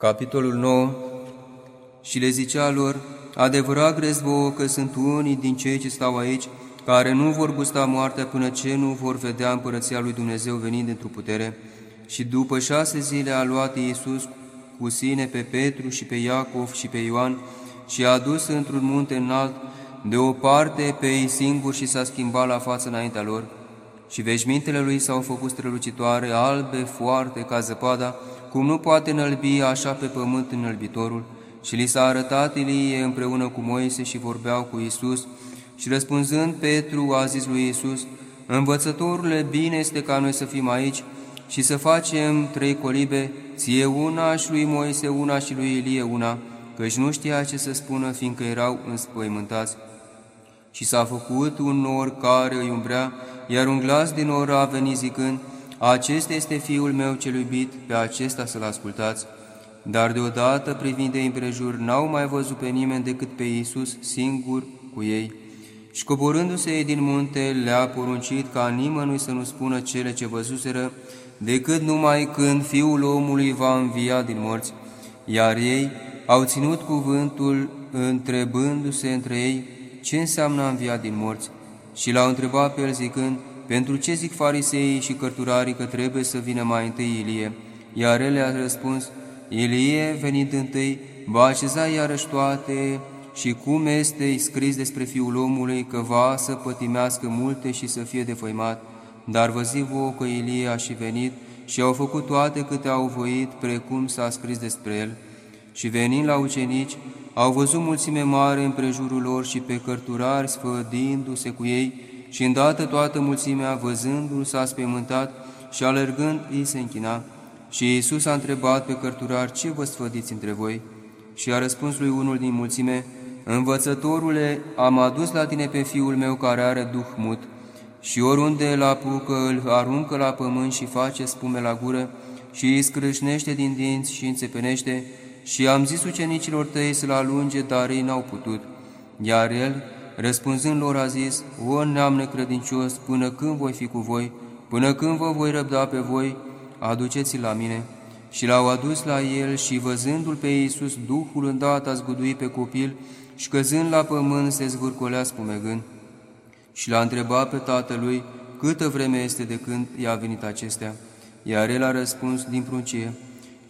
Capitolul 9 Și le zicea lor, Adevărat crezi vouă că sunt unii din cei ce stau aici, care nu vor gusta moartea până ce nu vor vedea împărăția lui Dumnezeu venind într-o putere? Și după șase zile a luat Iisus cu sine pe Petru și pe Iacov și pe Ioan și a adus într-un munte înalt, de o parte pe ei singur și s-a schimbat la față înaintea lor. Și veșmintele lui s-au făcut strălucitoare, albe, foarte, ca zăpada, cum nu poate înălbi așa pe pământ înălbitorul, și li s-a arătat Ilie împreună cu Moise și vorbeau cu Isus. Și răspunzând, Petru a zis lui Isus, Învățătorule, bine este ca noi să fim aici și să facem trei colibe, ție una și lui Moise una și lui Ilie una, căci nu știa ce să spună, fiindcă erau înspăimântați. Și s-a făcut un nor care îi umbrea, iar un glas din nor a venit zicând, Acesta este Fiul meu cel iubit, pe acesta să-L ascultați. Dar deodată, privind de împrejur, n-au mai văzut pe nimeni decât pe Iisus singur cu ei. Și coborându-se ei din munte, le-a poruncit ca nimănui să nu spună cele ce văzuseră, decât numai când Fiul omului va învia din morți. Iar ei au ținut cuvântul întrebându-se între ei ce înseamnă a învia din morți. Și l-au întrebat pe el zicând, pentru ce zic fariseii și cărturarii că trebuie să vină mai întâi Ilie? Iar el le-a răspuns, Ilie, venind întâi, va așeza iarăși toate și cum este scris despre Fiul omului că va să pătimească multe și să fie defăimat. Dar vă zic vouă că Ilie a și venit și au făcut toate câte au voit, precum s-a scris despre el. Și venind la ucenici, au văzut mulțime mare în prejurul lor și pe cărturari sfădindu-se cu ei, și îndată toată mulțimea, văzându-l, s-a spământat și alergând, îi se închina. Și Iisus a întrebat pe cărturar, ce vă sfădiți între voi? Și a răspuns lui unul din mulțime, Învățătorule, am adus la tine pe fiul meu care are duh mut, și oriunde îl apucă, îl aruncă la pământ și face spume la gură, și îi scrâșnește din dinți și înțepenește, și am zis ucenicilor tăi să-l alunge, dar ei n-au putut. Iar el, răspunzând lor, a zis, O neam necredincios, până când voi fi cu voi, până când vă voi răbda pe voi, aduceți-l la mine. Și l-au adus la el și văzându-l pe Iisus, Duhul îndată a zgudui pe copil și căzând la pământ se zvârcolea spumegând. Și l-a întrebat pe tatălui câtă vreme este de când i-a venit acestea. Iar el a răspuns din pruncie.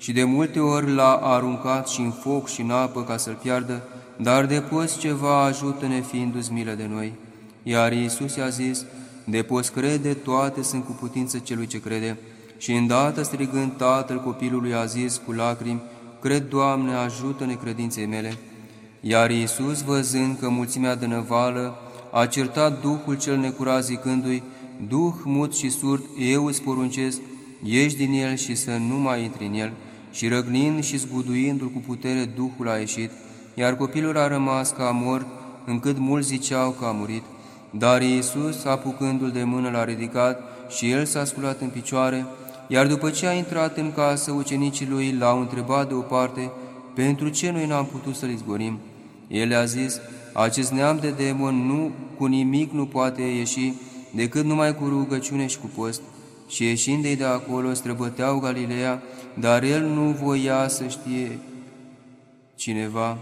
Și de multe ori l-a aruncat și în foc și în apă ca să-l piardă, dar de poți ceva ajută-ne fiindu-ți milă de noi. Iar Iisus i-a zis, de poți crede, toate sunt cu putință celui ce crede. Și îndată strigând tatăl copilului a zis cu lacrimi, Cred, Doamne, ajută-ne credinței mele. Iar Iisus, văzând că mulțimea de năvală, a certat Duhul cel necurat zicându-i, Duh mut și surd, eu îți poruncesc, ieși din el și să nu mai intri în el. Și răgnind și zguduindu-l cu putere, Duhul a ieșit, iar copilul a rămas ca mort, încât mulți ziceau că a murit. Dar Iisus, apucându-l de mână, l-a ridicat și el s-a sculat în picioare, iar după ce a intrat în casă, ucenicii lui l-au întrebat de o parte, pentru ce noi n-am putut să-l izgorim? El a zis, acest neam de demon nu cu nimic nu poate ieși, decât numai cu rugăciune și cu post. Și ieșind de acolo, străbăteau Galileea, dar el nu voia să știe cineva,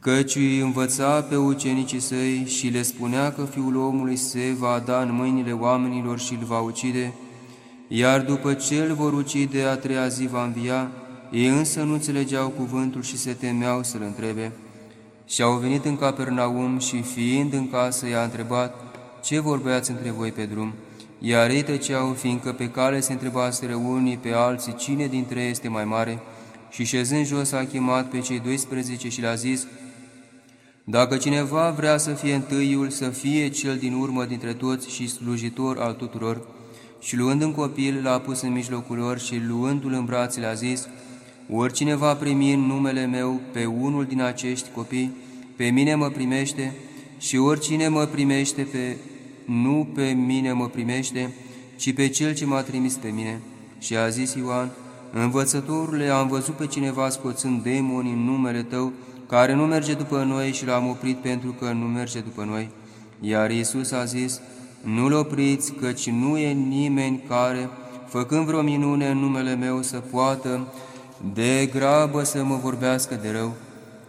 căci îi învăța pe ucenicii săi și le spunea că Fiul omului se va da în mâinile oamenilor și îl va ucide, iar după ce îl vor ucide, a treia zi va învia, ei însă nu înțelegeau cuvântul și se temeau să-l întrebe. Și au venit în Capernaum și, fiind în casă, i-a întrebat, Ce vorbeați între voi pe drum? Iar ei tăceau, fiindcă pe cale se întrebaseră unii pe alții cine dintre ei este mai mare, și șezând jos a chemat pe cei 12 și le-a zis, Dacă cineva vrea să fie întâiul, să fie cel din urmă dintre toți și slujitor al tuturor, și luând un copil, l-a pus în mijlocul lor și luându-l în brațe le-a zis, Oricine va primi în numele meu pe unul din acești copii, pe mine mă primește, și oricine mă primește pe nu pe mine mă primește, ci pe cel ce m-a trimis pe mine. Și a zis Ioan, Învățătorule, am văzut pe cineva scoțând demoni în numele Tău, care nu merge după noi și l-am oprit pentru că nu merge după noi. Iar Iisus a zis, Nu-l opriți, căci nu e nimeni care, făcând vreo minune în numele meu, să poată de grabă să mă vorbească de rău,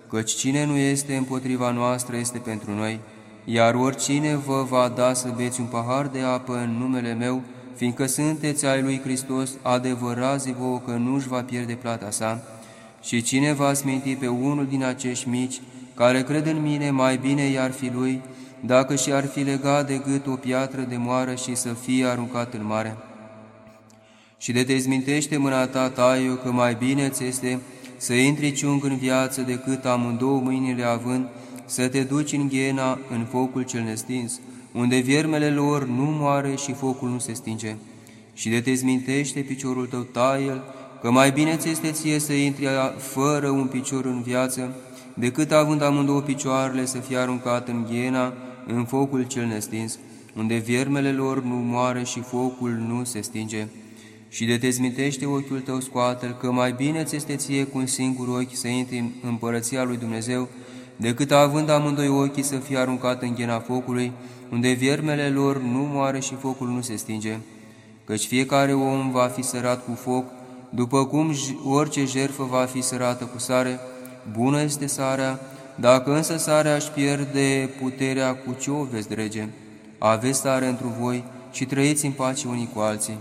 căci cine nu este împotriva noastră este pentru noi, iar oricine vă va da să beți un pahar de apă în numele meu, fiindcă sunteți ai lui Hristos, adevărați vouă că nu-și va pierde plata sa, și cine va sminti pe unul din acești mici, care cred în mine, mai bine i-ar fi lui, dacă și-ar fi legat de gât o piatră de moară și să fie aruncat în mare. Și de te zmintește mâna ta, Taiu, că mai bine ți este să intri ciung în viață decât amândouă mâinile având, să te duci în ghena, în focul cel nestins, unde viermele lor nu moare și focul nu se stinge. Și de te zmintește piciorul tău, Taiel, că mai bine ți este ție să intri fără un picior în viață, decât având amândouă picioarele să fie aruncat în ghena, în focul cel nestins, unde viermele lor nu moare și focul nu se stinge. Și de te zmintește ochiul tău scoate că mai bine ți este ție cu un singur ochi să intri în împărăția lui Dumnezeu, decât având amândoi ochii să fie aruncat în ghena focului, unde viermele lor nu moare și focul nu se stinge. Căci fiecare om va fi sărat cu foc, după cum orice jerfă va fi sărată cu sare, bună este sarea, dacă însă sarea își pierde puterea, cu ce o veți drege? Aveți sare întru voi și trăiți în pace unii cu alții.